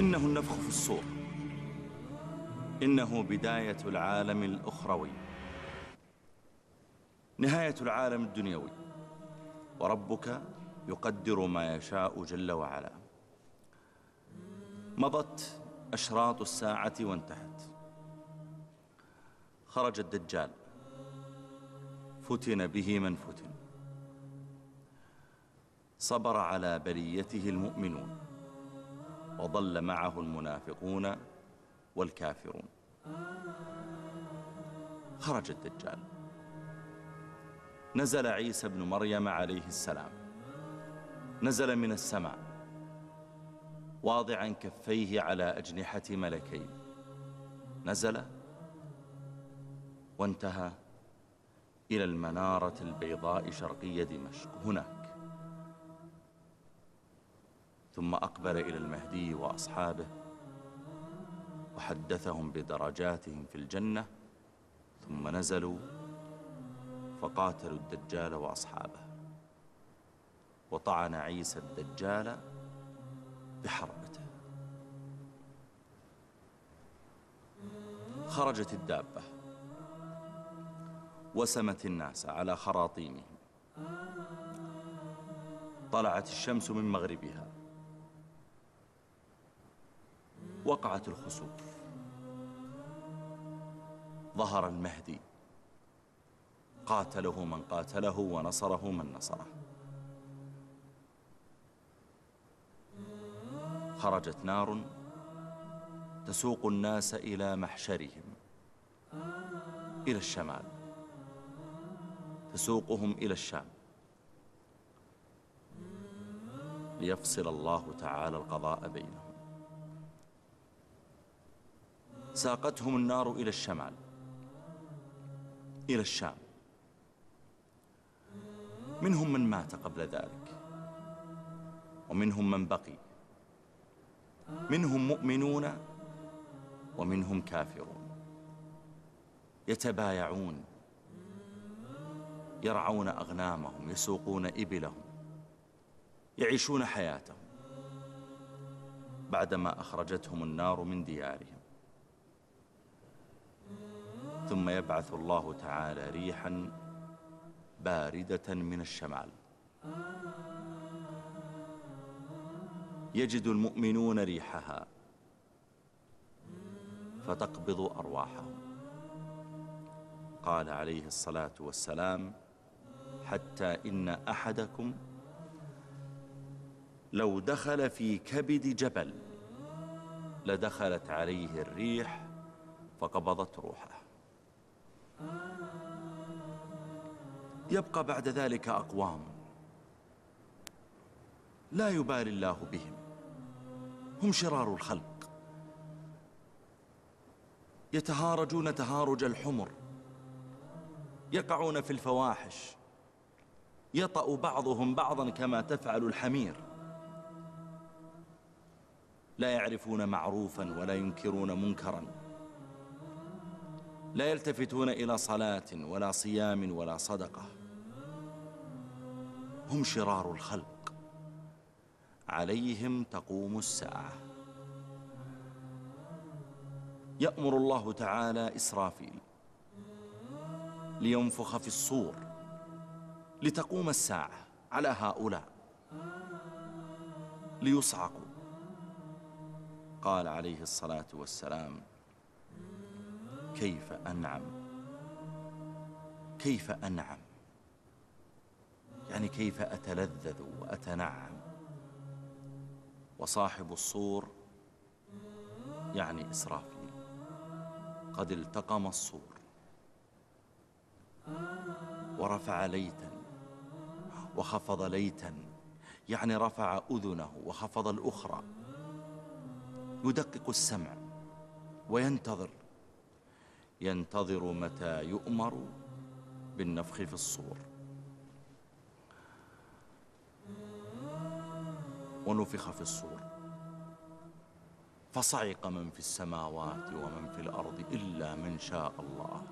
إنه النفخ في الصور. إنه بداية العالم الأخروي. نهاية العالم الدنيوي. وربك يقدر ما يشاء جل وعلا. مضت أشراط الساعة وانتهت. خرج الدجال. فتن به من فتن. صبر على بليته المؤمنون. وضل معه المنافقون والكافرون. خرج الدجال. نزل عيسى بن مريم عليه السلام. نزل من السماء. واضعا كفيه على أجنحة ملكين. نزل وانتهى إلى المنارة البيضاء شرقي دمشق. هناك ثم أقبل إلى المهدي وأصحابه وحدثهم بدرجاتهم في الجنة ثم نزلوا فقاتلوا الدجال وأصحابه. وطعن عيسى الدجال بحربته خرجت الدابة وسمت الناس على خراطيمهم. طلعت الشمس من مغربها. وقعت الخسوف. ظهر المهدي. قاتله من قاتله ونصره من نصره. خرجت نار تسوق الناس إلى محشرهم. إلى الشمال. تسوقهم إلى الشام. ليفصل الله تعالى القضاء بينهم. ساقتهم النار إلى الشمال. إلى الشام. منهم من مات قبل ذلك. ومنهم من بقي. منهم مؤمنون ومنهم كافرون. يتبايعون. يرعون أغنامهم. يسوقون إبلهم. يعيشون حياتهم. بعدما أخرجتهم النار من ديارهم. ثم يبعث الله تعالى ريحا باردة من الشمال. يجد المؤمنون ريحها فتقبض أرواحهم. قال عليه الصلاة والسلام حتى إن أحدكم لو دخل في كبد جبل لدخلت عليه الريح فقبضت روحه. يبقى بعد ذلك أقوام لا يبالي الله بهم. هم شرار الخلق. يتهارجون تهارج الحمر. يقعون في الفواحش. يطأ بعضهم بعضا كما تفعل الحمير. لا يعرفون معروفا ولا ينكرون منكرا. لا يلتفتون إلى صلاة ولا صيام ولا صدقة. هم شرار الخلق. عليهم تقوم الساعة. يأمر الله تعالى إسرافيل لينفخ في الصور لتقوم الساعة على هؤلاء. ليصعقوا. قال عليه الصلاة والسلام كيف أنعم؟ كيف أنعم؟ يعني كيف أتلذذ وأتنعم؟ وصاحب الصور يعني إسرافيل قد التقم الصور ورفع ليتا وخفض ليتا يعني رفع أذنه وخفض الأخرى يدقق السمع وينتظر ينتظر متى يؤمر بالنفخ في الصور. ونفخ في الصور. فصعق من في السماوات ومن في الأرض إلا من شاء الله.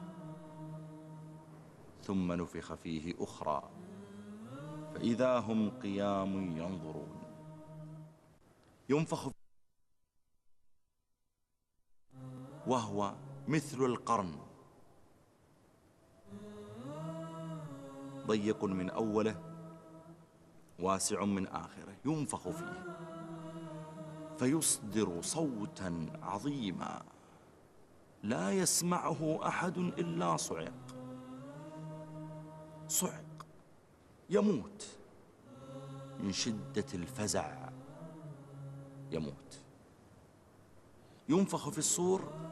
ثم نفخ فيه أخرى. فإذا هم قيام ينظرون. ينفخ وهو مثل القرن. ضيق من أوله واسع من آخره ينفخ فيه فيصدر صوتا عظيما. لا يسمعه أحد إلا صعق. صعق. يموت. من شدة الفزع. يموت. ينفخ في الصور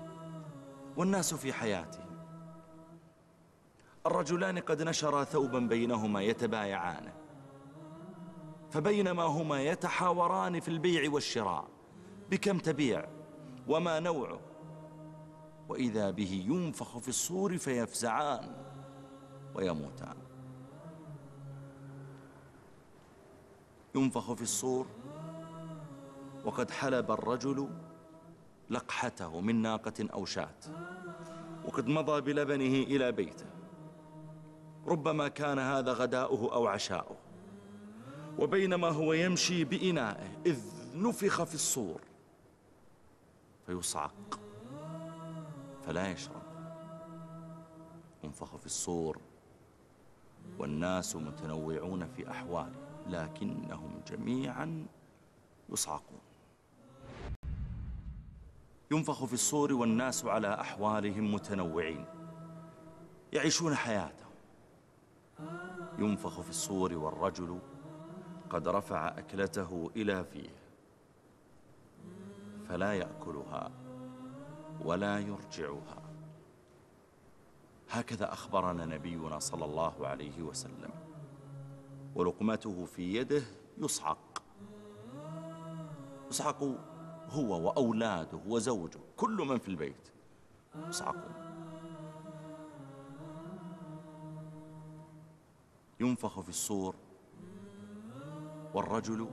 والناس في حياته. الرجلان قد نشرا ثوبا بينهما يتبايعانه فبينما هما يتحاوران في البيع والشراء بكم تبيع وما نوعه وإذا به ينفخ في الصور فيفزعان ويموتان. ينفخ في الصور وقد حلب الرجل لقحته من ناقة أو شاة وقد مضى بلبنه إلى بيته. ربما كان هذا غداؤه أو عشاؤه وبينما هو يمشي بإنائه إذ نفخ في الصور. فيصعق فلا يشرب. ينفخ في الصور والناس متنوعون في أحواله لكنهم جميعا يصعقون. ينفخ في الصور والناس على أحوالهم متنوعين. يعيشون حياتهم. ينفخ في الصور والرجل قد رفع أكلته إلى فيه. فلا يأكلها ولا يرجعها. هكذا أخبرنا نبينا صلى الله عليه وسلم. ولقمته في يده يصعق يصعق هو وأولاده وزوجه كل من في البيت. يصعقون ينفخ في الصور والرجل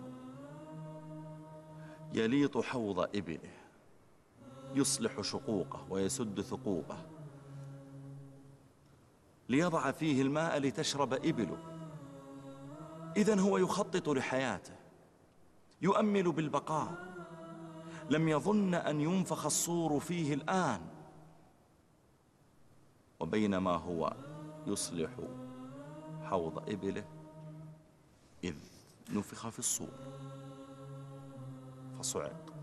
يليط حوض إبله يصلح شقوقه ويسد ثقوبه. ليضع فيه الماء لتشرب إبله. إذن هو يخطط لحياته يؤمل بالبقاء. لم يظن أن ينفخ الصور فيه الآن. وبينما هو يصلح حوض إبله إذ نفخ في الصور. فصعق.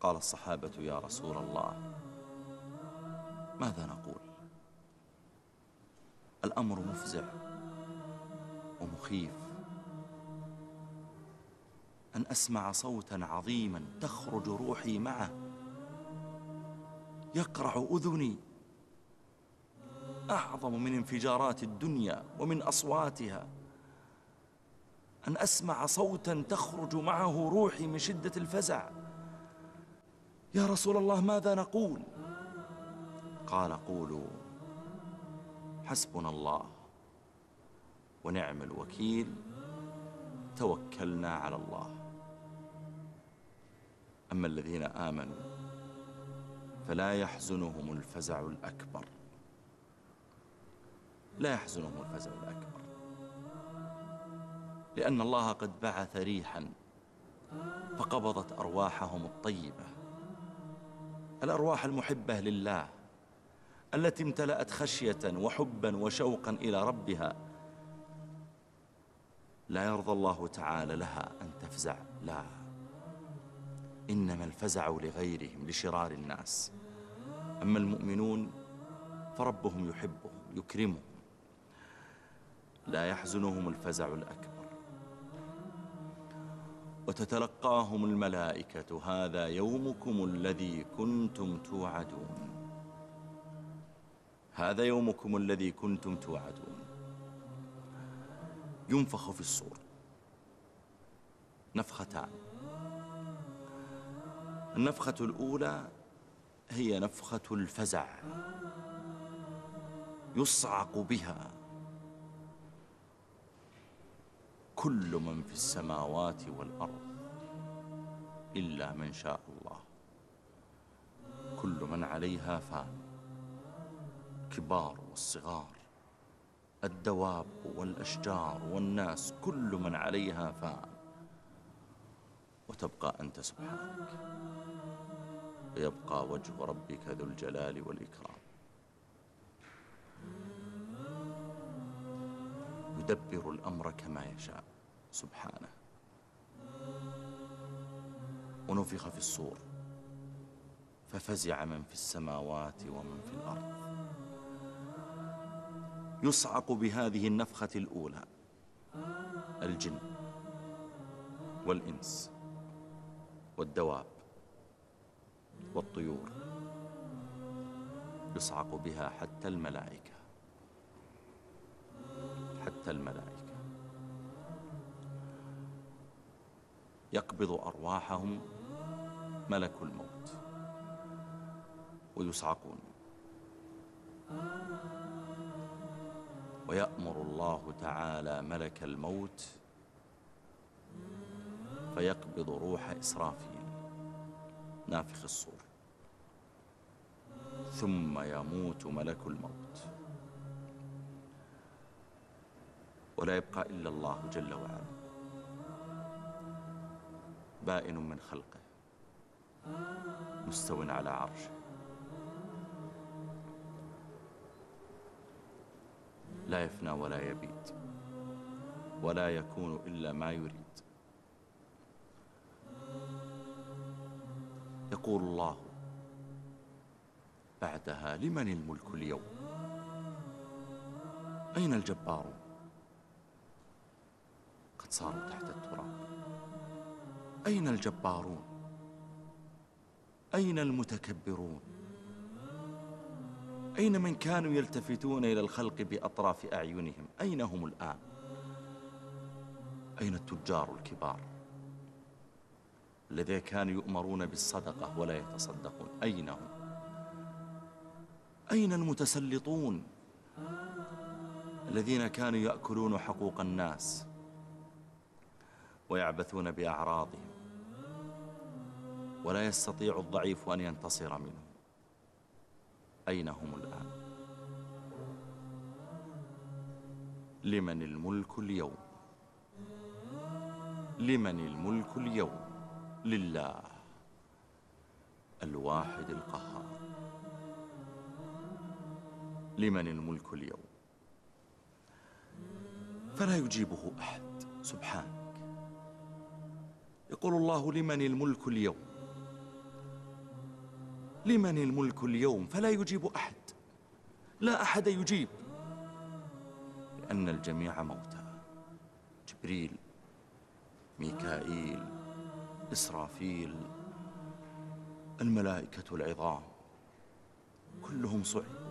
قال الصحابة يا رسول الله ماذا نقول؟ الأمر مفزع ومخيف. أن أسمع صوتا عظيما تخرج روحي معه. يقرع أذني. أعظم من انفجارات الدنيا ومن أصواتها. أن أسمع صوتا تخرج معه روحي من شدة الفزع. يا رسول الله ماذا نقول؟ قال قولوا. حسبنا الله ونعم الوكيل. توكلنا على الله. أما الذين آمنوا فلا يحزنهم الفزع الأكبر. لا يحزنهم الفزع الأكبر. لأن الله قد بعث ريحا فقبضت أرواحهم الطيبة. الأرواح المحبة لله التي امتلأت خشية وحبا وشوقا إلى ربها لا يرضى الله تعالى لها أن تفزع. لا. إنما الفزع لغيرهم لشرار الناس. أما المؤمنون فربهم يحبهم يكرمهم. لا يحزنهم الفزع الأكبر. وتتلقاهم الملائكة هذا يومكم الذي كنتم توعدون. هذا يومكم الذي كنتم توعدون. ينفخ في الصور. نفختان. النفخة الأولى هي نفخة الفزع. يصعق بها. كل من في السماوات والأرض إلا من شاء الله. كل من عليها فان. الكبار والصغار. الدواب والأشجار والناس. كل من عليها فان. وتبقى أنت سبحانك. ويبقى وجه ربك ذو الجلال والإكرام. يدبر الأمر كما يشاء. سبحانه. ونفخ في الصور. ففزع من في السماوات ومن في الأرض. يصعق بهذه النفخة الأولى. الجن والإنس. والدواب والطيور يصعق بها حتى الملائكة. حتى الملائكة. يقبض أرواحهم ملك الموت ويصعقون. ويأمر الله تعالى ملك الموت فيقبض روح إسرافيل. نافخ الصور. ثم يموت ملك الموت. ولا يبقى إلا الله جل وعلا. بائن من خلقه. مستو على عرشه. لا يفنى ولا يبيد ولا يكون إلا ما يريد. يقول الله. بعدها لمن الملك اليوم؟ أين الجبارون قد صاروا تحت التراب. أين الجبارون؟ أين المتكبرون؟ أين من كانوا يلتفتون إلى الخلق بأطراف أعينهم؟ أين هم الآن؟ أين التجار الكبار؟ الذين كانوا يؤمرون بالصدقة ولا يتصدقون. أين هم؟ أين المتسلطون؟ الذين كانوا يأكلون حقوق الناس ويعبثون بأعراضهم. ولا يستطيع الضعيف أن ينتصر منه أين هم الآن؟ لمن الملك اليوم؟ لمن الملك اليوم؟ لله الواحد القهار. لمن الملك اليوم؟ فلا يجيبه أحد سبحانك. يقول الله لمن الملك اليوم؟ لمن الملك اليوم؟ فلا يجيب أحد. لا أحد يجيب لأن الجميع موتى. جبريل ميكائيل إسرافيل الملائكة العظام كلهم صعبوا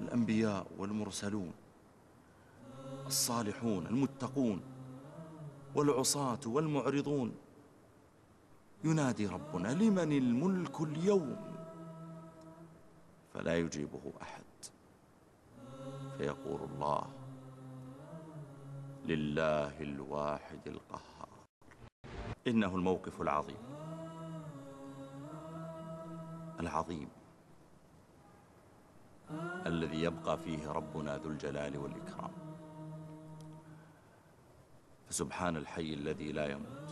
الأنبياء والمرسلون الصالحون المتقون والعصاة والمعرضون. ينادي ربنا لمن الملك اليوم؟ فلا يجيبه أحد. فيقول الله لله الواحد القهار. إنه الموقف العظيم. العظيم. الذي يبقى فيه ربنا ذو الجلال والإكرام. فسبحان الحي الذي لا يموت.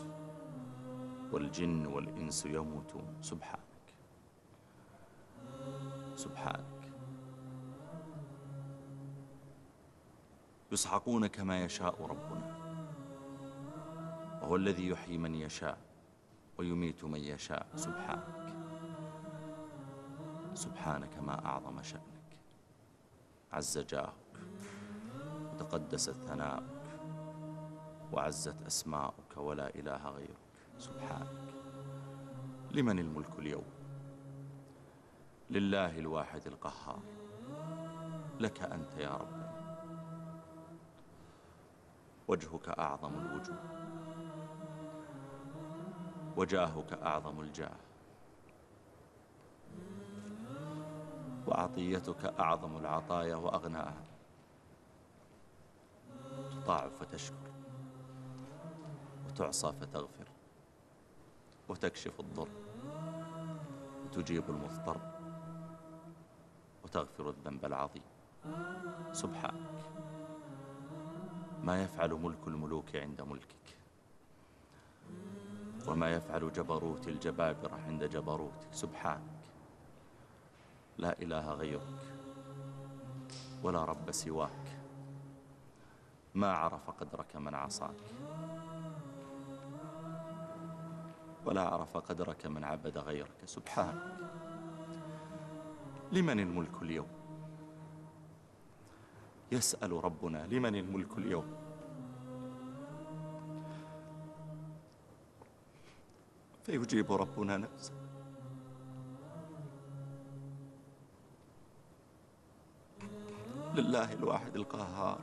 والجن والإنس يموتون. سبحانك. سبحانك. يصعقون كما يشاء ربنا. وهو الذي يحيي من يشاء ويميت من يشاء. سبحانك. سبحانك ما أعظم شأنك. عز جاهك. وتقدست ثناؤك وعزت أسماؤك ولا إله غيرك. سبحانك. لمن الملك اليوم؟ لله الواحد القهار. لك أنت يا رب. وجهك أعظم الوجوه. وجاهك أعظم الجاه. وعطيتك أعظم العطايا وأغناها. تطاع فتشكر وتعصى فتغفر. وتكشف الضر. وتجيب المضطر. وتغفر الذنب العظيم. سبحانك. ما يفعل ملك الملوك عند ملكك. وما يفعل جبروت الجبابرة عند جبروتك سبحانك. لا إله غيرك. ولا رب سواك. ما عرف قدرك من عصاك. ولا عرف قدرك من عبد غيرك. سبحانك. لمن الملك اليوم؟ يسأل ربنا لمن الملك اليوم؟ فيجيب ربنا نفسه. لله الواحد القهار.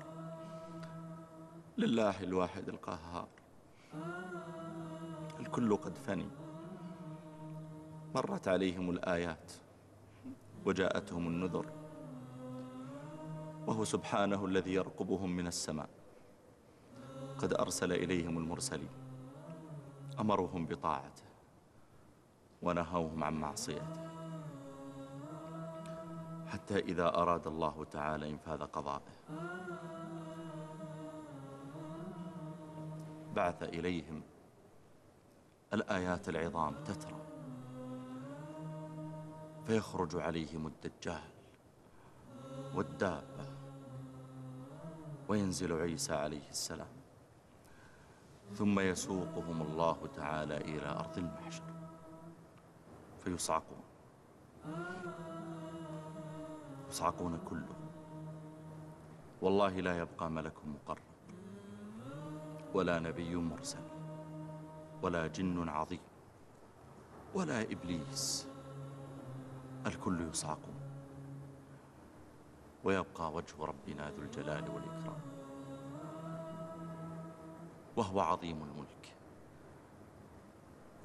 لله الواحد القهار. الكل قد فني. مرت عليهم الآيات وجاءتهم النذر. وهو سبحانه الذي يرقبهم من السماء. قد أرسل إليهم المرسلين أمرهم بطاعته ونهوهم عن معصيته. حتى إذا أراد الله تعالى إنفاذ قضائه بعث إليهم الآيات العظام تترى فيخرج عليهم الدجال والدابة وينزل عيسى عليه السلام. ثم يسوقهم الله تعالى إلى أرض المحشر. فيصعقون. يصعقون كلهم والله لا يبقى ملك مقرب. ولا نبي مرسل. ولا جن عظيم. ولا إبليس. الكل يصعقون. ويبقى وجه ربنا ذو الجلال والإكرام. وهو عظيم الملك.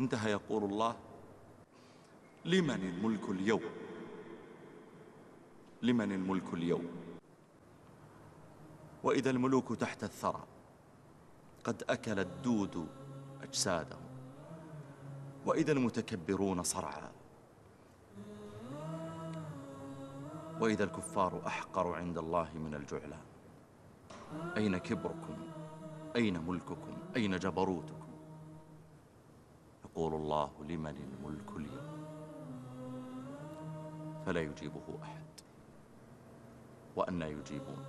انتهى يقول الله لمن الملك اليوم؟ لمن الملك اليوم؟ وإذا الملوك تحت الثرى قد أكل الدود أجسادهم. وإذا المتكبرون صرعا وإذا الكفار أحقر عند الله من الجعلان أين كبركم؟ أين ملككم؟ أين جبروتكم؟ يقول الله لمن الملك اليوم؟ فلا يجيبه أحد. وأنا يجيبون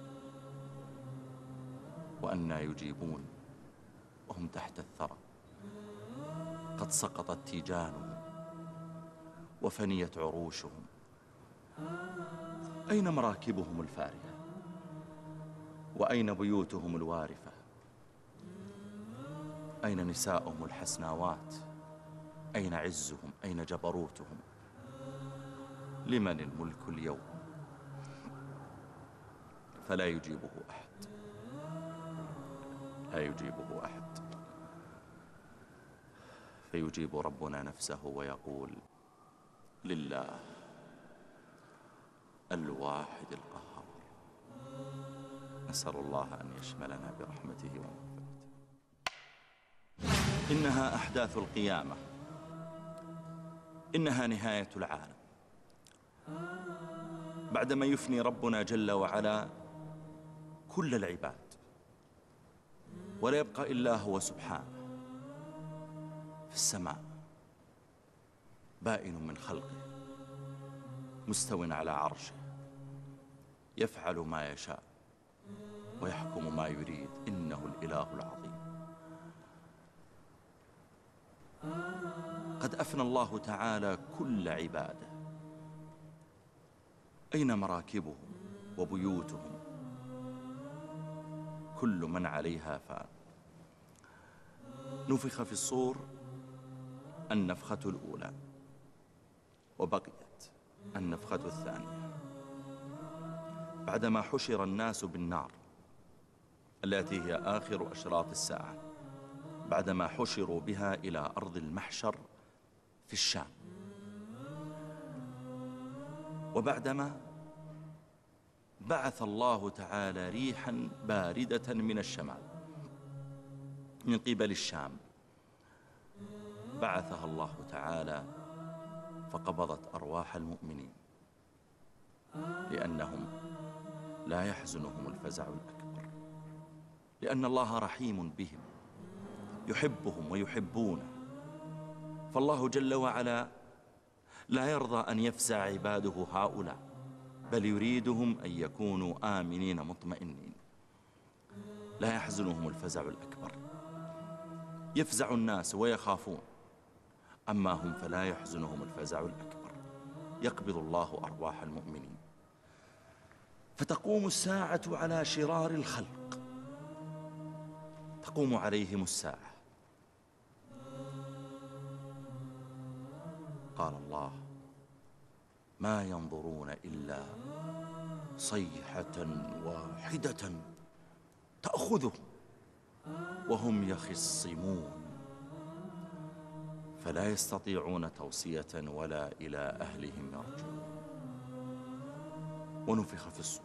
وأنا يجيبون. وهم تحت الثرى. قد سقطت تيجانهم وفنيت عروشهم. أين مراكبهم الفارهة؟ وأين بيوتهم الوارفة؟ أين نساؤهم الحسناوات؟ أين عزهم؟ أين جبروتهم؟ لمن الملك اليوم؟ فلا يجيبه أحد. لا يجيبه أحد. فيجيب ربنا نفسه ويقول لله الواحد القهار. نسأل الله أن يشملنا برحمته ومغفرته. إنها أحداث القيامة. إنها نهاية العالم. بعدما يفني ربنا جل وعلا كل العباد. ولا يبقى إلا هو سبحانه. في السماء. بائن من خلقه. مستو على عرشه. يفعل ما يشاء ويحكم ما يريد. إنه الإله العظيم. قد أفنى الله تعالى كل عباده. أين مراكبهم وبيوتهم؟ كل من عليها فان. نفخ في الصور النفخة الأولى وبقيت النفخة الثانية. بعدما حشر الناس بالنار التي هي آخر أشراط الساعة بعدما حشروا بها إلى أرض المحشر في الشام. وبعدما بعث الله تعالى ريحا باردة من الشمال من قبل الشام بعثها الله تعالى فقبضت أرواح المؤمنين لأنهم لا يحزنهم الفزع الأكبر لأن الله رحيم بهم يحبهم ويحبونه. فالله جل وعلا لا يرضى أن يفزع عباده هؤلاء بل يريدهم أن يكونوا آمنين مطمئنين. لا يحزنهم الفزع الأكبر. يفزع الناس ويخافون أما هم فلا يحزنهم الفزع الأكبر. يقبض الله أرواح المؤمنين. فتقوم الساعة على شرار الخلق. تقوم عليهم الساعة. قال الله ما ينظرون إلا صيحة واحدة تأخذهم وهم يخصمون فلا يستطيعون توصية ولا إلى أهلهم يرجعون. ونفخ في الصور.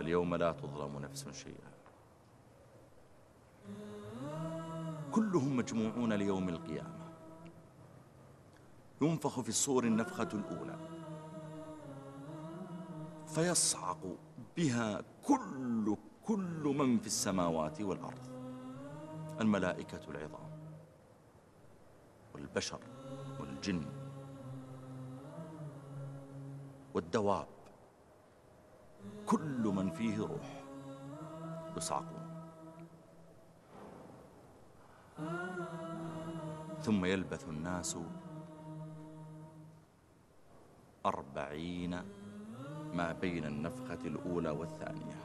فاليوم لا تظلم نفس شيئا. كلهم مجموعون ليوم القيامة. ينفخ في الصور النفخة الأولى. فيصعق بها كل كل من في السماوات والأرض. الملائكة العظام. والبشر والجن. والدواب. كل من فيه روح يصعقون ثم يلبث الناس أربعين ما بين النفخة الأولى والثانية.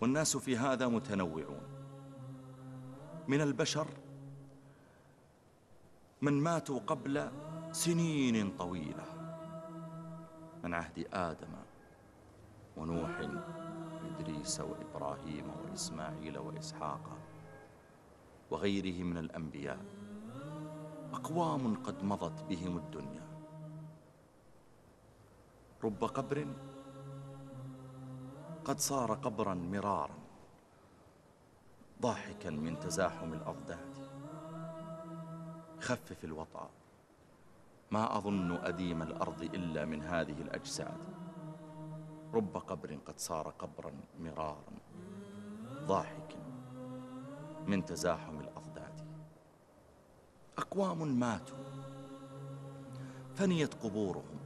والناس في هذا متنوعون. من البشر من ماتوا قبل سنين طويلة. من عهد آدم ونوح وإدريس وإبراهيم وإسماعيل وإسحاق وغيره من الأنبياء أقوام قد مضت بهم الدنيا. رب قبر قد صار قبرا مرارا ضاحكا من تزاحم الأضداد. خفف الوطأ ما أظن أديم الأرض إلا من هذه الأجساد. رب قبر قد صار قبرا مرارا. ضاحكا من تزاحم الأضداد. أقوام ماتوا فنيت قبورهم.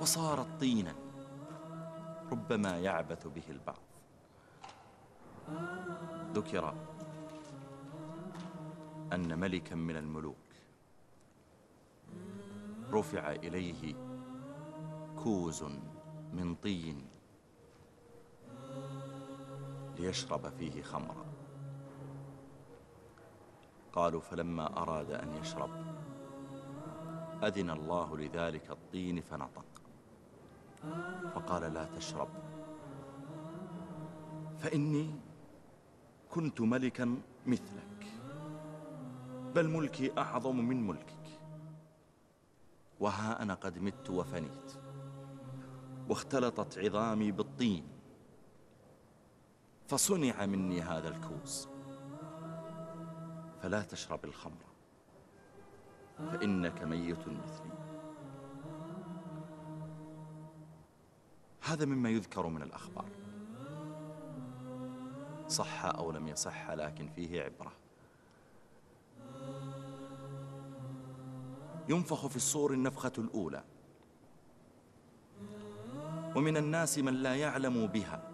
وصارت طينا ربما يعبث به البعض. ذكر أن ملكا من الملوك رفع إليه كوز من طين ليشرب فيه خمرا. قالوا فلما أراد أن يشرب أذن الله لذلك الطين فنطق. فقال لا تشرب فإني كنت ملكا مثلك بل ملكي أعظم من ملكك وها أنا قد مت وفنيت. واختلطت عظامي بالطين. فصنع مني هذا الكوز. فلا تشرب الخمر. فإنك ميت مثلي. هذا مما يذكر من الأخبار. صح أو لم يصح لكن فيه عبرة. ينفخ في الصور النفخة الأولى. ومن الناس من لا يعلم بها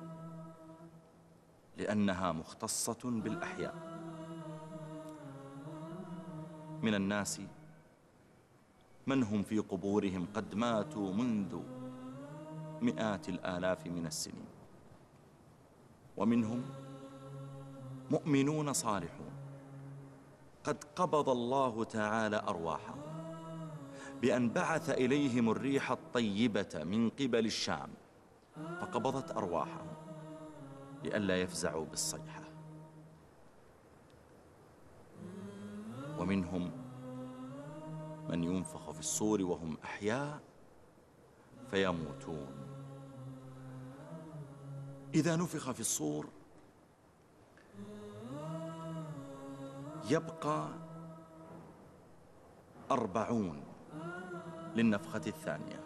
لأنها مختصة بالأحياء. من الناس من هم في قبورهم قد ماتوا منذ مئات الآلاف من السنين. ومنهم مؤمنون صالحون. قد قبض الله تعالى أرواحهم. بأن بعث إليهم الريح الطيبة من قبل الشام فقبضت أرواحهم لئلا يفزعوا بالصيحة. ومنهم من ينفخ في الصور وهم أحياء فيموتون. إذا نفخ في الصور يبقى أربعون. للنفخة الثانية.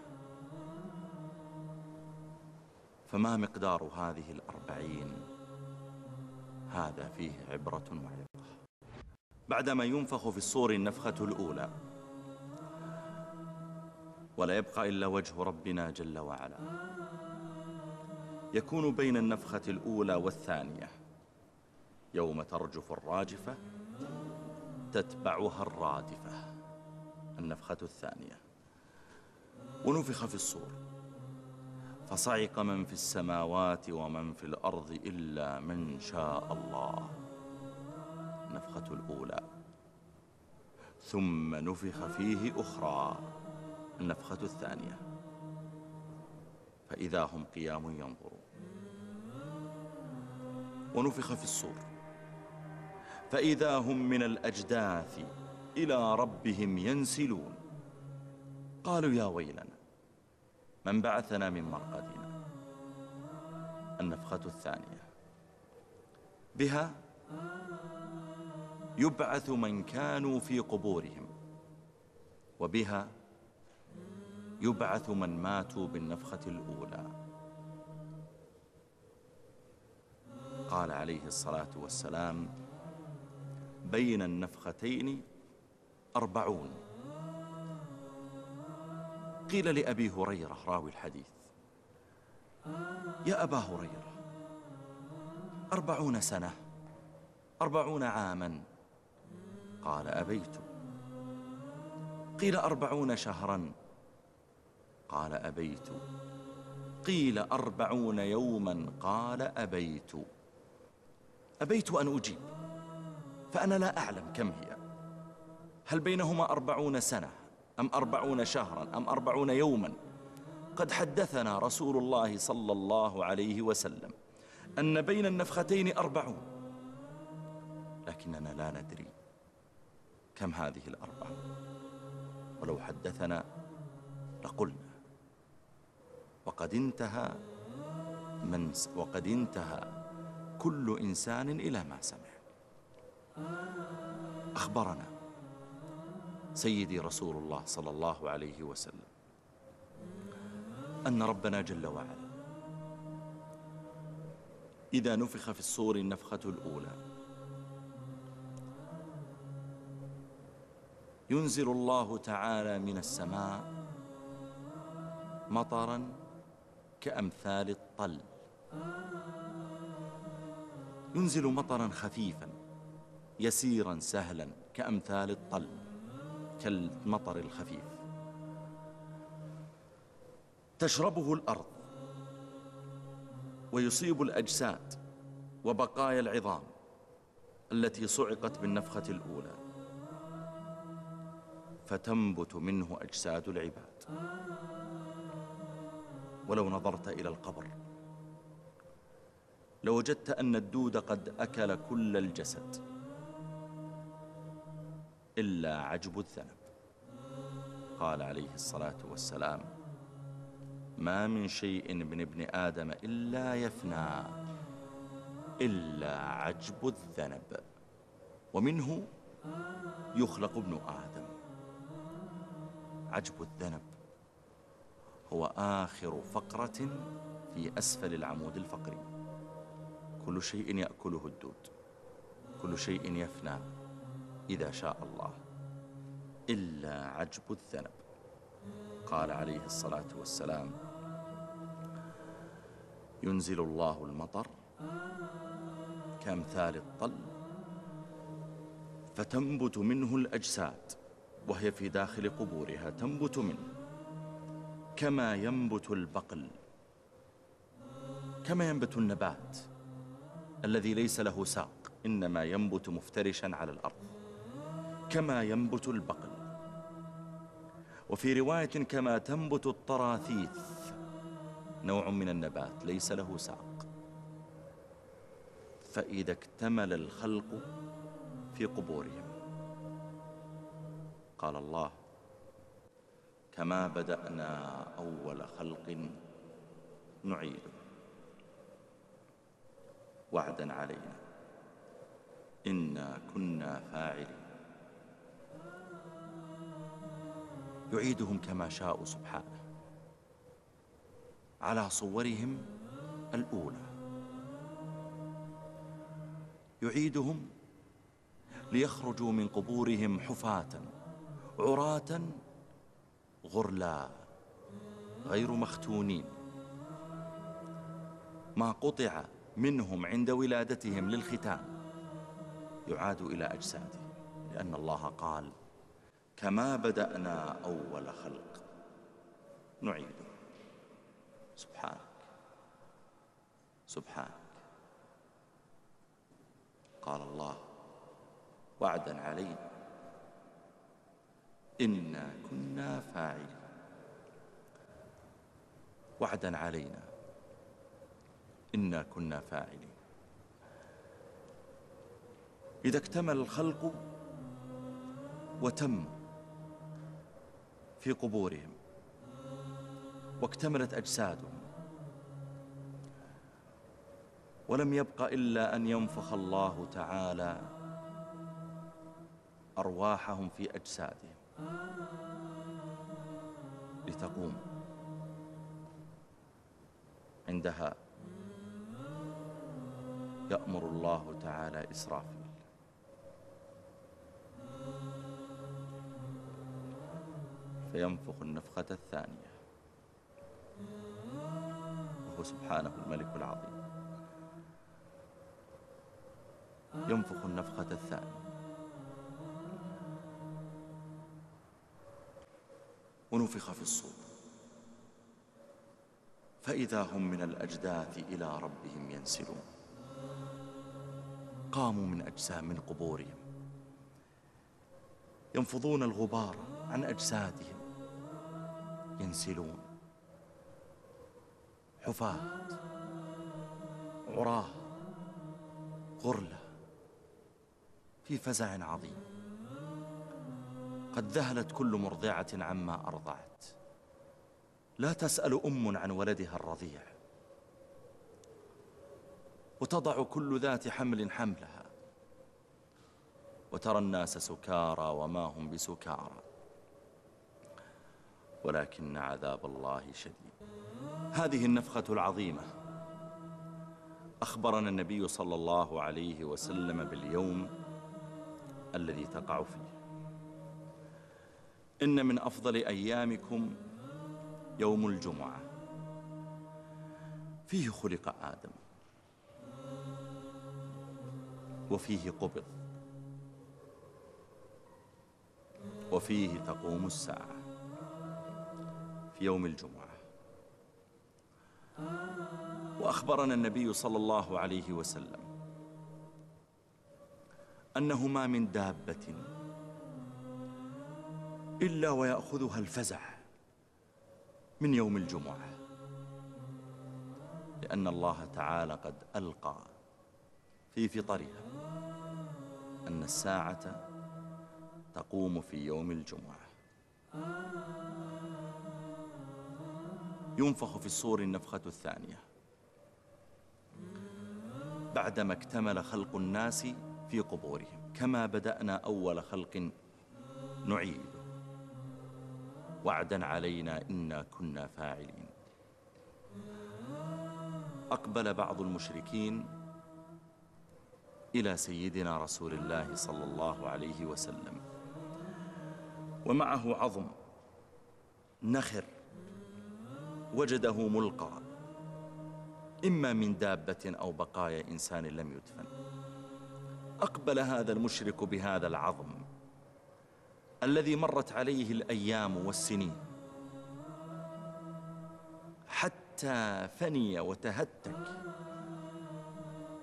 فما مقدار هذه الأربعين؟ هذا فيه عبرة وعبرة. بعدما ينفخ في الصور النفخة الأولى ولا يبقى إلا وجه ربنا جل وعلا. يكون بين النفخة الأولى والثانية. يوم ترجف الراجفة تتبعها الرادفة. النفخة الثانية. ونفخ في الصور. فصعق من في السماوات ومن في الأرض إلا من شاء الله. النفخة الأولى. ثم نفخ فيه أخرى. النفخة الثانية. فإذا هم قيام ينظرون. ونفخ في الصور. فإذا هم من الأجداث إلى ربهم ينسلون. قالوا يا ويلنا من بعثنا من مرقدنا؟ النفخة الثانية. بها يبعث من كانوا في قبورهم وبها يبعث من ماتوا بالنفخة الأولى. قال عليه الصلاة والسلام بين النفختين أربعون. قيل لأبي هريرة راوي الحديث. يا أبا هريرة أربعون سنة أربعون عاما. قال أبيت. قيل أربعون شهرا. قال أبيت. قيل أربعون يوما. قال أبيت. أبيت أن أجيب فأنا لا أعلم كم هي. هل بينهما أربعون سنة أم أربعون شهرا أم أربعون يوما؟ قد حدثنا رسول الله صلى الله عليه وسلم أن بين النفختين أربعون. لكننا لا ندري كم هذه الأربعة. ولو حدثنا لقلنا. وقد انتهى من وقد انتهى كل إنسان إلى ما سمع. أخبرنا سيدي رسول الله صلى الله عليه وسلم. أن ربنا جل وعلا إذا نفخ في الصور النفخة الأولى ينزل الله تعالى من السماء مطرا كأمثال الطل. ينزل مطرا خفيفا يسيرا سهلا كأمثال الطل. كالمطر الخفيف. تشربه الأرض ويصيب الأجساد وبقايا العظام التي صعقت بالنفخة الأولى. فتنبت منه أجساد العباد. ولو نظرت إلى القبر لوجدت أن الدود قد أكل كل الجسد. إلا عجب الذنب. قال عليه الصلاة والسلام ما من شيء من ابن آدم إلا يفنى إلا عجب الذنب. ومنه يخلق ابن آدم. عجب الذنب هو آخر فقرة في أسفل العمود الفقري. كل شيء يأكله الدود كل شيء يفنى. إذا شاء الله. إلا عجب الذنب. قال عليه الصلاة والسلام ينزل الله المطر كأمثال الطل فتنبت منه الأجساد وهي في داخل قبورها تنبت منه كما ينبت البقل كما ينبت النبات الذي ليس له ساق إنما ينبت مفترشا على الأرض. كما ينبت البقل. وفي رواية كما تنبت الطراثيث نوع من النبات ليس له ساق. فإذا اكتمل الخلق في قبورهم. قال الله كما بدأنا أول خلق نعيده وعدا علينا. إنا كنا فاعلين. يعيدهم كما شاء سبحانه. على صورهم الأولى. يعيدهم ليخرجوا من قبورهم حفاة عراة غرلا غير مختونين. ما قطع منهم عند ولادتهم للختان يعاد إلى أجساده لأن الله قال كما بدأنا أول خلق. نعيده سبحانك. سبحانك. قال الله وعدا علينا. إنا كنا فاعلين. وعدا علينا. إنا كنا فاعلين. إذا اكتمل الخلق وتم في قبورهم واكتملت أجسادهم. ولم يبق إلا أن ينفخ الله تعالى أرواحهم في أجسادهم. لتقوم عندها. يأمر الله تعالى إسرافيل فينفخ النفخة الثانية. وهو سبحانه الملك العظيم. ينفخ النفخة الثانية. ونفخ في الصور. فإذا هم من الأجداث إلى ربهم ينسلون. قاموا من أجسام من قبورهم. ينفضون الغبار عن أجسادهم. ينسلون. حفاة عراه غرلة في فزع عظيم. قد ذهلت كل مرضعة عما أرضعت. لا تسأل أم عن ولدها الرضيع. وتضع كل ذات حمل حملها. وترى الناس سكارى وما هم بسكارى. ولكن عذاب الله شديد. هذه النفخة العظيمة. أخبرنا النبي صلى الله عليه وسلم باليوم الذي تقع فيه. إن من أفضل أيامكم يوم الجمعة. فيه خلق آدم. وفيه قبض. وفيه تقوم الساعة. في يوم الجمعة. وأخبرنا النبي صلى الله عليه وسلم أنه ما من دابة إلا ويأخذها الفزع من يوم الجمعة لأن الله تعالى قد ألقى في فطرها أن الساعة تقوم في يوم الجمعة. ينفخ في الصور النفخة الثانية. بعدما اكتمل خلق الناس في قبورهم كما بدأنا أول خلق نعيد. وعدا علينا إنا كنا فاعلين. أقبل بعض المشركين إلى سيدنا رسول الله صلى الله عليه وسلم. ومعه عظم نخر وجده ملقى. إما من دابة أو بقايا إنسان لم يدفن. أقبل هذا المشرك بهذا العظم الذي مرت عليه الأيام والسنين. حتى فني وتهتك.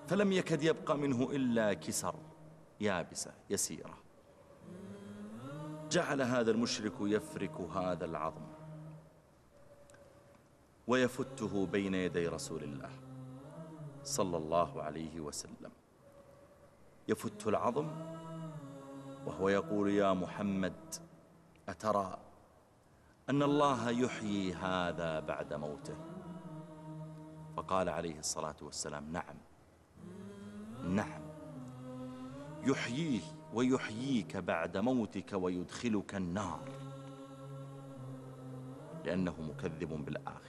فلم يكد يبقى منه إلا كسر يابسة يسيرة. جعل هذا المشرك يفرك هذا العظم. ويفته بين يدي رسول الله صلى الله عليه وسلم. يفت العظم وهو يقول يا محمد أترى أن الله يحيي هذا بعد موته؟ فقال عليه الصلاة والسلام نعم نعم. يحييه ويحييك بعد موتك ويدخلك النار لأنه مكذب بالآخرة.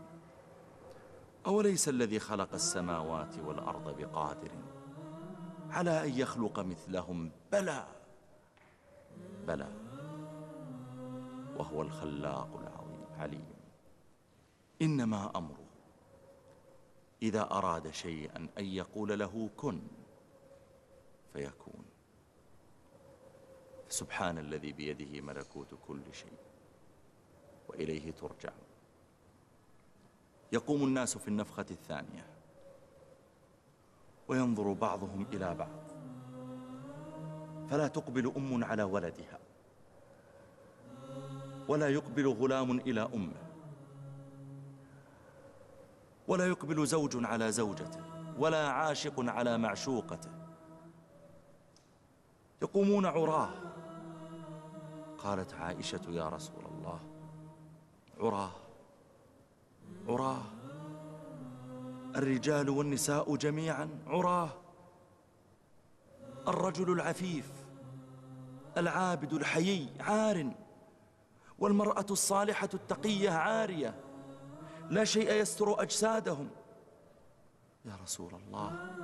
أوليس الذي خلق السماوات والأرض بقادر؟ على أن يخلق مثلهم بلى. بلى. وهو الخلاق العليم إنما أمره. إذا أراد شيئا أن يقول له كن فيكون. سبحان الذي بيده ملكوت كل شيء وإليه ترجع يقوم الناس في النفخة الثانية. وينظر بعضهم إلى بعض. فلا تقبل أم على ولدها. ولا يقبل غلام إلى أمه. ولا يقبل زوج على زوجته. ولا عاشق على معشوقته. يقومون عراه. قالت عائشة يا رسول الله عراه. عراه. الرجال والنساء جميعا عراه. الرجل العفيف العابد الحيي عار والمرأة الصالحة التقية عارية. لا شيء يستر أجسادهم. يا رسول الله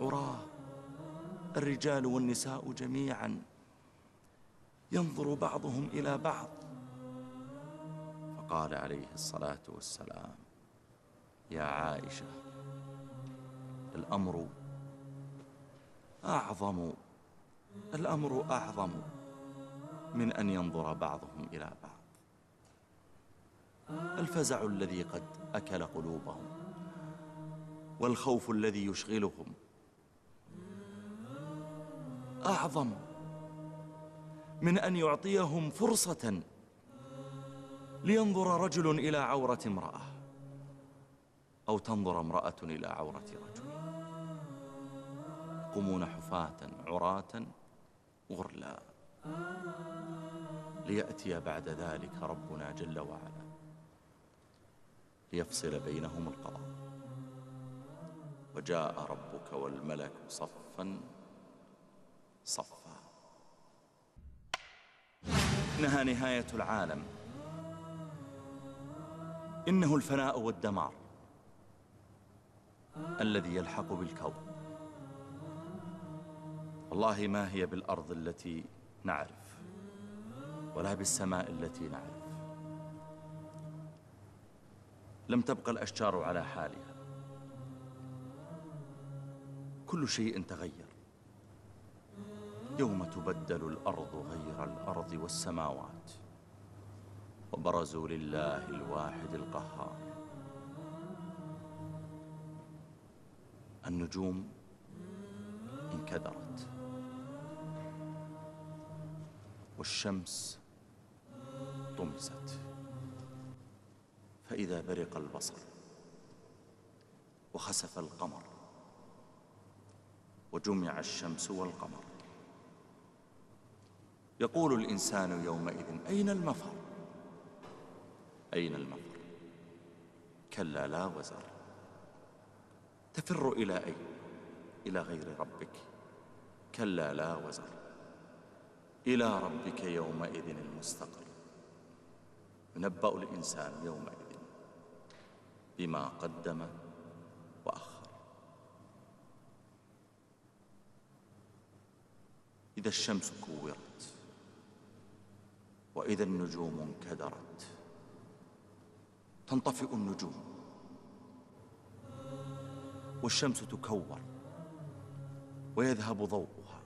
عراه. الرجال والنساء جميعا. ينظر بعضهم إلى بعض. فقال عليه الصلاة والسلام يا عائشة الأمر أعظم الأمر أعظم من أن ينظر بعضهم إلى بعض. الفزع الذي قد أكل قلوبهم والخوف الذي يشغلهم أعظم من أن يعطيهم فرصة لينظر رجل إلى عورة امرأة أو تنظر امرأة إلى عورة رجل. يقومون حفاة عراة غرلا. ليأتي بعد ذلك ربنا جل وعلا. ليفصل بينهم القضاء وجاء ربك والملك صفا صفا. إنها نهاية العالم. إنه الفناء والدمار الذي يلحق بالكون. والله ما هي بالأرض التي نعرف ولا بالسماء التي نعرف. لم تبقى الأشجار على حالها. كل شيء تغير. يوم تبدل الأرض غير الأرض والسماوات. وبرزوا لله الواحد القهار. النجوم انكدرت. والشمس طمست. فإذا برق البصر وخسف القمر وجمع الشمس والقمر يقول الإنسان يومئذ أين المفر؟ أين المفر؟ كلا لا وزر. تفر إلى أين؟ إلى غير ربك. كلا لا وزر. إلى ربك يومئذ المستقر. ينبأ الإنسان يومئذ بما قدم وأخر. إذا الشمس كورت وإذا النجوم انكدرت تنطفئ النجوم. والشمس تكور ويذهب ضوءها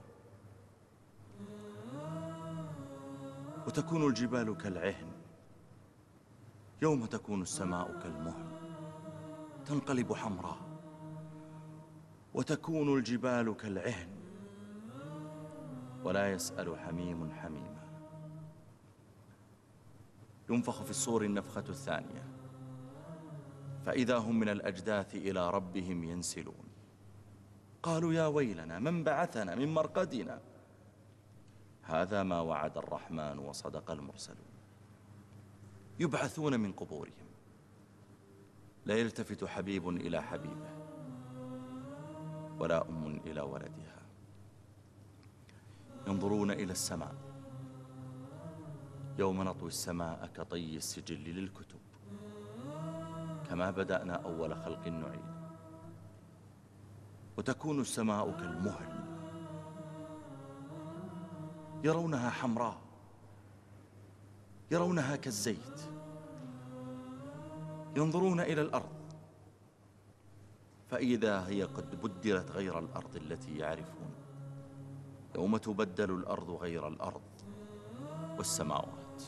وتكون الجبال كالعهن. يوم تكون السماء كالمهل تنقلب حمراء. وتكون الجبال كالعهن. ولا يسأل حميم حميما. ينفخ في الصور النفخة الثانية. فإذا هم من الأجداث إلى ربهم ينسلون. قالوا يا ويلنا من بعثنا من مرقدنا؟ هذا ما وعد الرحمن وصدق المرسلون. يبعثون من قبورهم. لا يلتفت حبيب إلى حبيبه ولا أم إلى ولدها. ينظرون إلى السماء. يوم نطوي السماء كطي السجل للكتب. كما بدأنا أول خلق نعيد. وتكون السماء كالمهل. يرونها حمراء. يرونها كالزيت. ينظرون إلى الأرض. فإذا هي قد بدلت غير الأرض التي يعرفون. يوم تبدل الأرض غير الأرض والسماوات.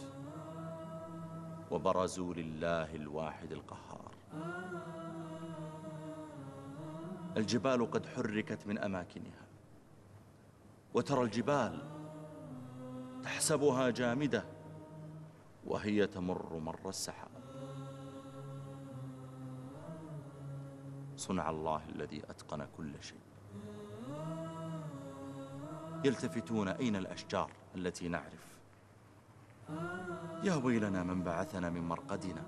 وبرزوا لله الواحد القهار. الجبال قد حركت من أماكنها وترى الجبال تحسبها جامدة وهي تمر مر السحاب. صنع الله الذي أتقن كل شيء. يلتفتون أين الأشجار التي نعرف؟ يا ويلنا من بعثنا من مرقدنا.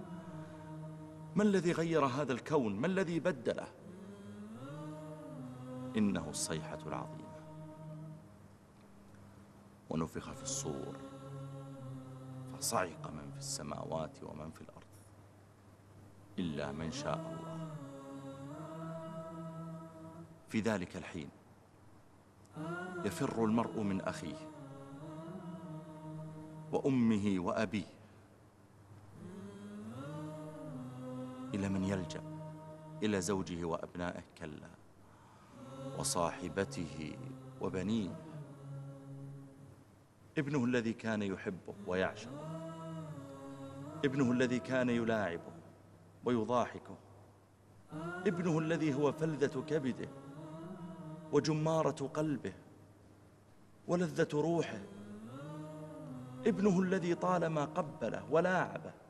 ما الذي غير هذا الكون؟ ما الذي بدله؟ إنه الصيحة العظيمة. ونفخ في الصور فصعق من في السماوات ومن في الأرض إلا من شاء الله. في ذلك الحين يفر المرء من أخيه وأمه وأبيه إلى من يلجأ إلى زوجه وأبنائه كلا وصاحبته وبنيه. ابنه الذي كان يحبه ويعشقه. ابنه الذي كان يلاعبه ويضاحكه. ابنه الذي هو فلذة كبده وجمارة قلبه ولذة روحه. ابنه الذي طالما قبله ولاعبه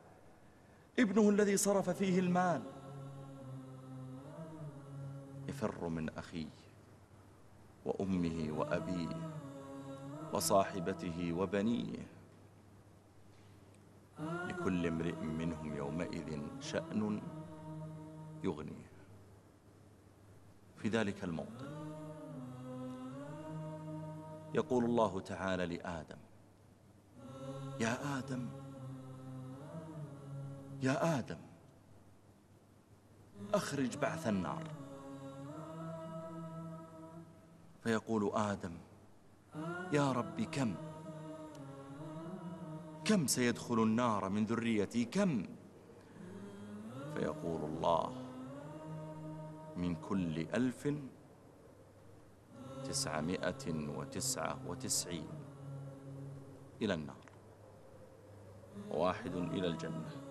ابنه الذي صرف فيه المال. يفر من أخيه وأمه وأبيه وصاحبته وبنيه. لكل امرئ منهم يومئذ شأن يغنيه. في ذلك الموطن يقول الله تعالى لآدم يا آدم يا آدم. أخرج بعث النار. فيقول آدم يا رب كم؟ كم سيدخل النار من ذريتي؟ كم؟ فيقول الله من كل ألف تسعمائة وتسعة وتسعين. إلى النار. واحد إلى الجنة.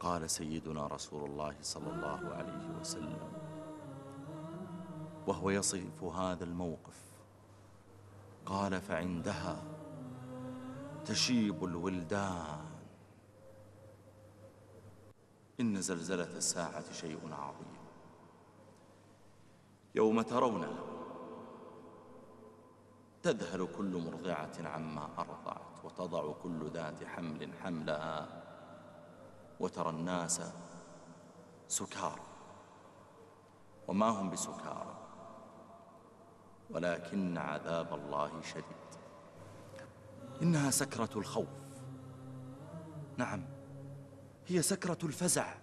قال سيدنا رسول الله صلى الله عليه وسلم وهو يصف هذا الموقف. قال فعندها تشيب الولدان. إن زلزلة الساعة شيء عظيم. يوم ترونه تذهل كل مرضعة عما أرضعت وتضع كل ذات حمل حملها. وترى الناس سكارى. وما هم بسكارى. ولكن عذاب الله شديد. إنها سكرة الخوف. نعم. هي سكرة الفزع.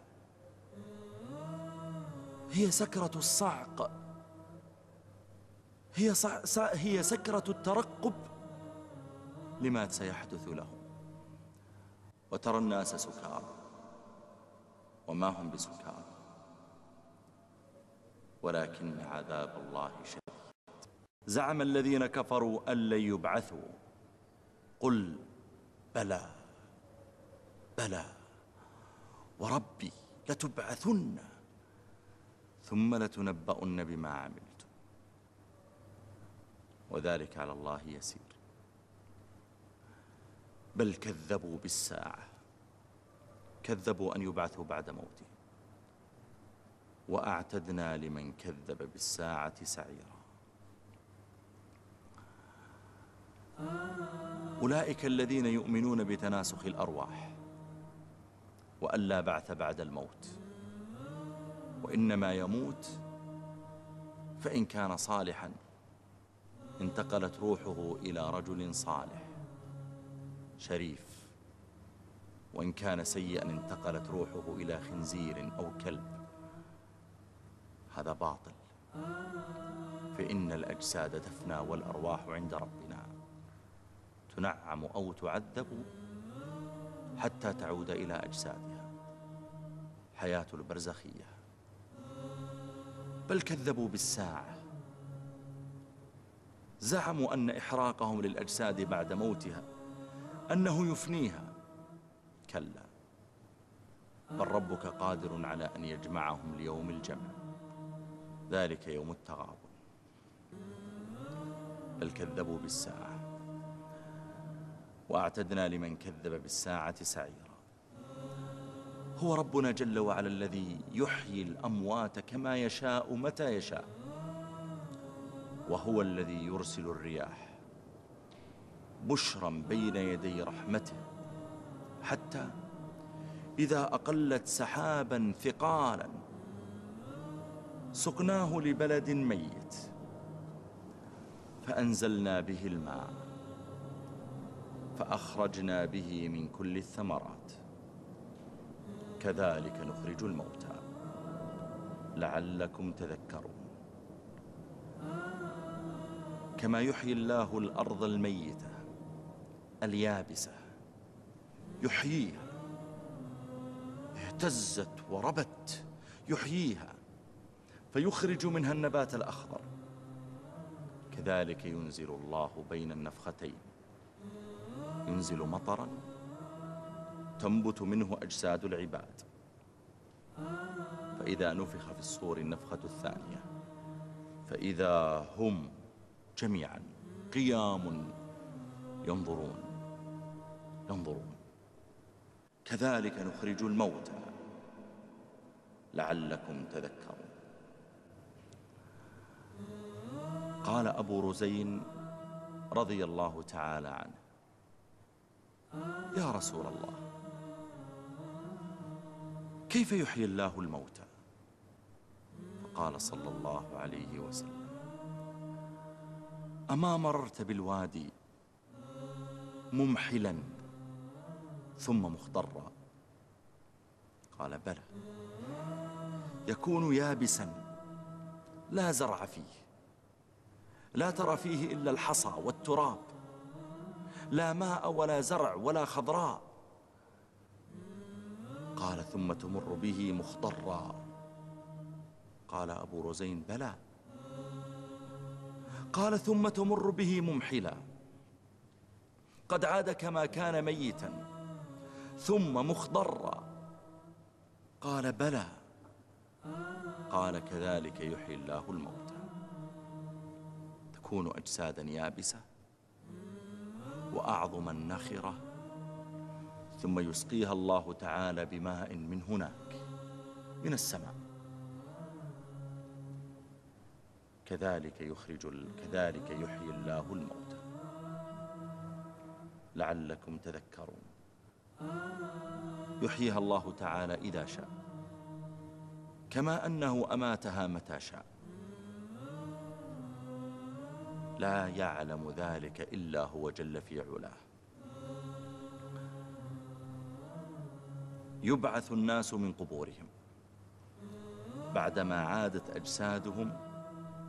هي سكرة الصعق. هي, هي سكرة الترقب. لما سيحدث لهم؟ وترى الناس سكارى. وما هم بسكارى ولكن عذاب الله شديد. زعم الذين كفروا أن لن يبعثوا. قل بلى بلى وربي لتبعثن. ثم لتنبؤن بما عملتم. وذلك على الله يسير. بل كذبوا بالساعة. كذبوا أن يبعثوا بعد موته. وأعتدنا لمن كذب بالساعة سعيرا. أولئك الذين يؤمنون بتناسخ الأرواح وأن لا بعث بعد الموت. وإنما يموت فإن كان صالحا انتقلت روحه إلى رجل صالح شريف. وإن كان سيئا انتقلت روحه إلى خنزير أو كلب. هذا باطل. فإن الأجساد تفنى والأرواح عند ربنا. تنعم أو تعذب حتى تعود إلى أجسادها. حياة البرزخية. بل كذبوا بالساعة. زعموا أن إحراقهم للأجساد بعد موتها. أنه يفنيها. كلا بل ربك قادر على أن يجمعهم ليوم الجمع. ذلك يوم التغابن. بل كذبوا بالساعة. وأعتدنا لمن كذب بالساعة سعيرا. هو ربنا جل وعلا الذي يحيي الأموات كما يشاء متى يشاء. وهو الذي يرسل الرياح بشرا بين يدي رحمته. حتى إذا أقلت سحابا ثقالا سقناه لبلد ميت فأنزلنا به الماء فأخرجنا به من كل الثمرات. كذلك نخرج الموتى. لعلكم تذكرون. كما يحيي الله الأرض الميتة اليابسة. يحييها. اهتزت وربت يحييها فيخرج منها النبات الأخضر. كذلك ينزل الله بين النفختين. ينزل مطرا تنبت منه أجساد العباد. فإذا نفخ في الصور النفخة الثانية فإذا هم جميعا قيام ينظرون ينظرون. كذلك نخرج الموتى لعلكم تذكرون. قال أبو رزين رضي الله تعالى عنه. يا رسول الله كيف يحيي الله الموتى؟ فقال صلى الله عليه وسلم أما مررت بالوادي ممحلا ثم مخضرا قال بلى. يكون يابسا. لا زرع فيه. لا ترى فيه إلا الحصى والتراب. لا ماء ولا زرع ولا خضراء. قال ثم تمر به مخضرا قال أبو رزين بلى. قال ثم تمر به ممحلا. قد عاد كما كان ميتا. ثم مخضرا. قال بلى. قال كذلك يحيي الله الموتى. تكون أجسادا يابسة وأعظم النخرة. ثم يسقيها الله تعالى بماء من هناك من السماء. كذلك يخرج كذلك يحيي الله الموتى. لعلكم تذكرون. يحييها الله تعالى إذا شاء. كما أنه أماتها متى شاء. لا يعلم ذلك إلا هو جل في علاه. يبعث الناس من قبورهم. بعدما عادت أجسادهم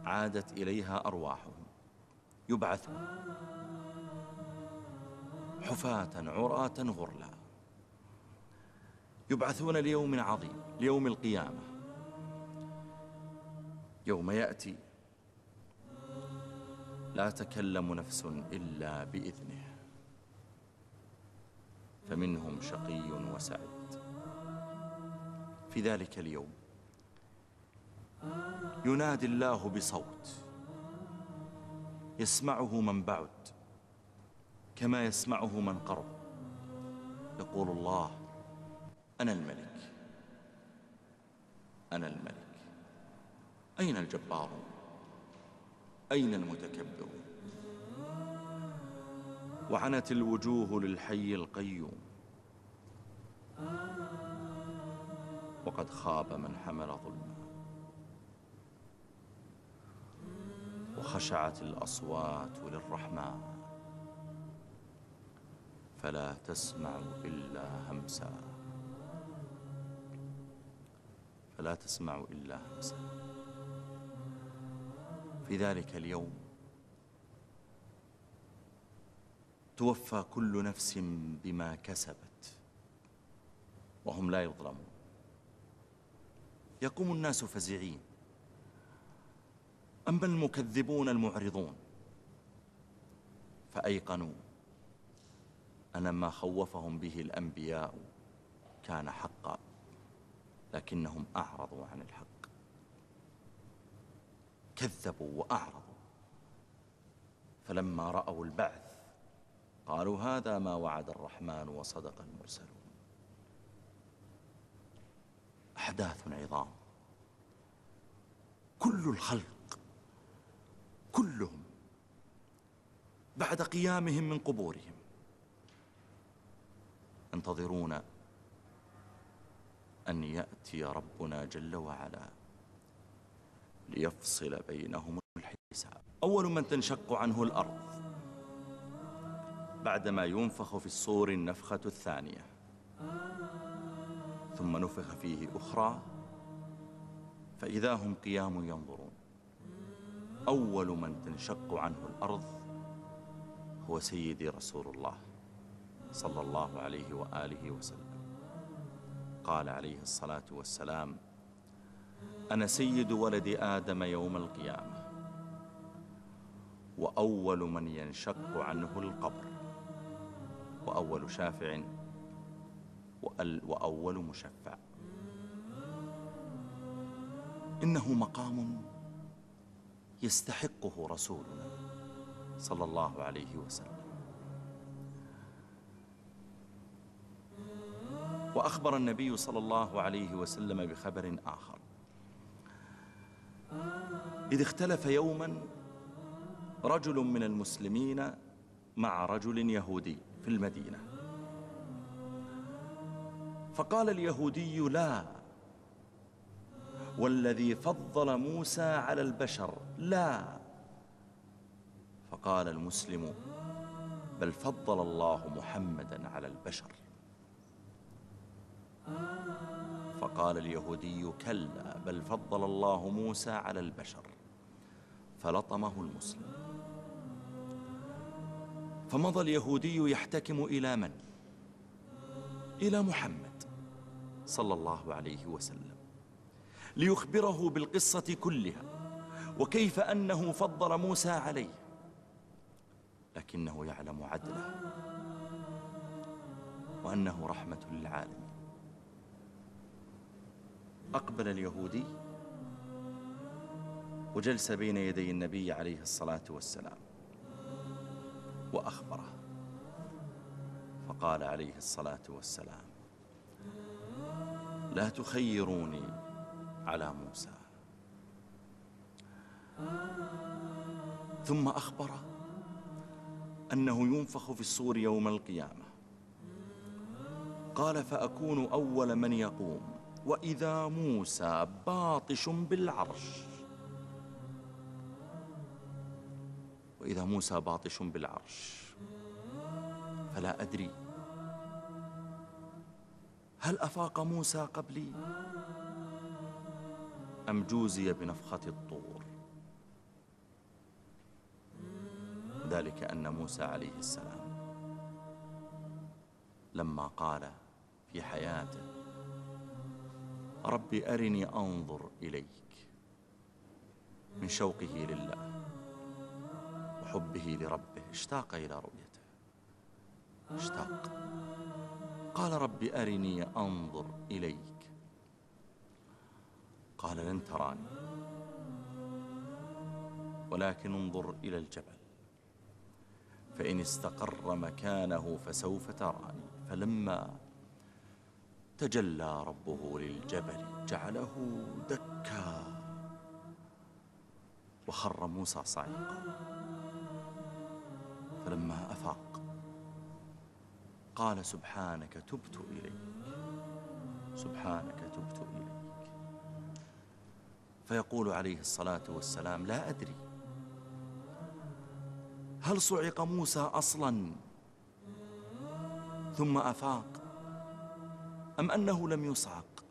عادت إليها أرواحهم. يبعثون. حفاة عراة غرلا يبعثون ليوم عظيم ليوم القيامة. يوم يأتي. لا تكلم نفس إلا بإذنه. فمنهم شقي وسعيد. في ذلك اليوم ينادي الله بصوت. يسمعه من بعد كما يسمعه من قرب. يقول الله أنا الملك. أنا الملك. أين الجبارون أين المتكبرون وعنت الوجوه للحي القيوم. وقد خاب من حمل ظلما وخشعت الأصوات للرحمن. فلا تسمع إلا همسا. فلا تسمع إلا همسا في ذلك اليوم توفى كل نفس بما كسبت وهم لا يظلمون. يقوم الناس فزعين. أما المكذبون المعرضون؟ فأيقنوا أن ما خوفهم به الأنبياء كان حقا. لكنهم أعرضوا عن الحق. كذبوا وأعرضوا. فلما رأوا البعث قالوا هذا ما وعد الرحمن وصدق المرسلون. أحداث عظام. كل الخلق كلهم بعد قيامهم من قبورهم. ينتظرون أن يأتي ربنا جل وعلا ليفصل بينهم الحساب. أول من تنشق عنه الأرض بعدما ينفخ في الصور النفخة الثانية ثم نفخ فيه أخرى فإذا هم قيام ينظرون. أول من تنشق عنه الأرض هو سيدي رسول الله صلى الله عليه وآله وسلم. قال عليه الصلاة والسلام أنا سيد ولد آدم يوم القيامة وأول من ينشق عنه القبر وأول شافع وأول مشفع. إنه مقام يستحقه رسولنا صلى الله عليه وسلم. وأخبر النبي صلى الله عليه وسلم بخبر آخر. إذ اختلف يوما رجل من المسلمين مع رجل يهودي في المدينة. فقال اليهودي لا والذي فضل موسى على البشر لا. فقال المسلم بل فضل الله محمدا على البشر. فقال اليهودي كلا بل فضل الله موسى على البشر فلطمه المسلم فمضى اليهودي يحتكم إلى من؟ إلى محمد صلى الله عليه وسلم ليخبره بالقصة كلها وكيف أنه فضل موسى عليه لكنه يعلم عدله وأنه رحمة للعالمين أقبل اليهودي وجلس بين يدي النبي عليه الصلاة والسلام وأخبره فقال عليه الصلاة والسلام لا تخيروني على موسى. ثم أخبر أنه ينفخ في الصور يوم القيامة. قال فأكون أول من يقوم. وإذا موسى باطش بالعرش. وإذا موسى باطش بالعرش فلا أدري. هل أفاق موسى قبلي؟ أم جوزي بنفخة الطور؟ ذلك أن موسى عليه السلام لما قال في حياته رب أرني أنظر إليك من شوقه لله وحبه لربه. اشتاق إلى رؤيته. اشتاق. قال رب أرني أنظر إليك. قال لن تراني ولكن انظر إلى الجبل. فإن استقر مكانه فسوف تراني. فلما تجلى ربه للجبل جعله دكا. وخر موسى صعيقا. فلما أفاق قال سبحانك تبت إليك. سبحانك تبت إليك. فيقول عليه الصلاة والسلام لا أدري. هل صعق موسى أصلا؟ ثم أفاق أم أنه لم يصعق؟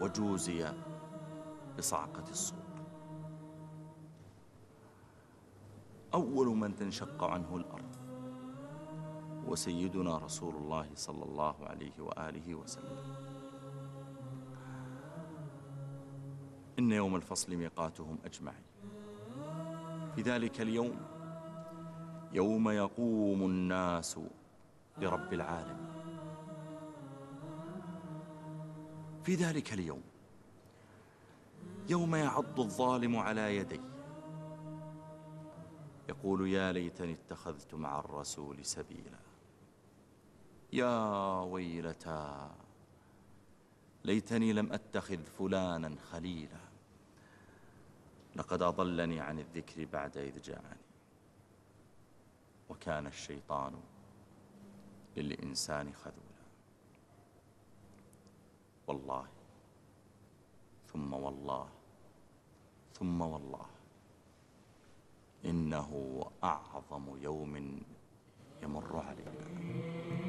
وجوزي بصعقة الصور أول من تنشق عنه الأرض وسيدنا رسول الله صلى الله عليه وآله وسلم. إن يوم الفصل ميقاتهم أجمعين. في ذلك اليوم يوم يقوم الناس لرب العالمين. في ذلك اليوم. يوم يعض الظالم على يديه. يقول يا ليتني اتخذت مع الرسول سبيلا. يا ويلتا ليتني لم أتخذ فلانا خليلا. لقد أضلني عن الذكر بعد إذ جاءني. وكان الشيطان للإنسان خذولا. والله. ثم والله. ثم والله. إنه أعظم يوم يمر عليك.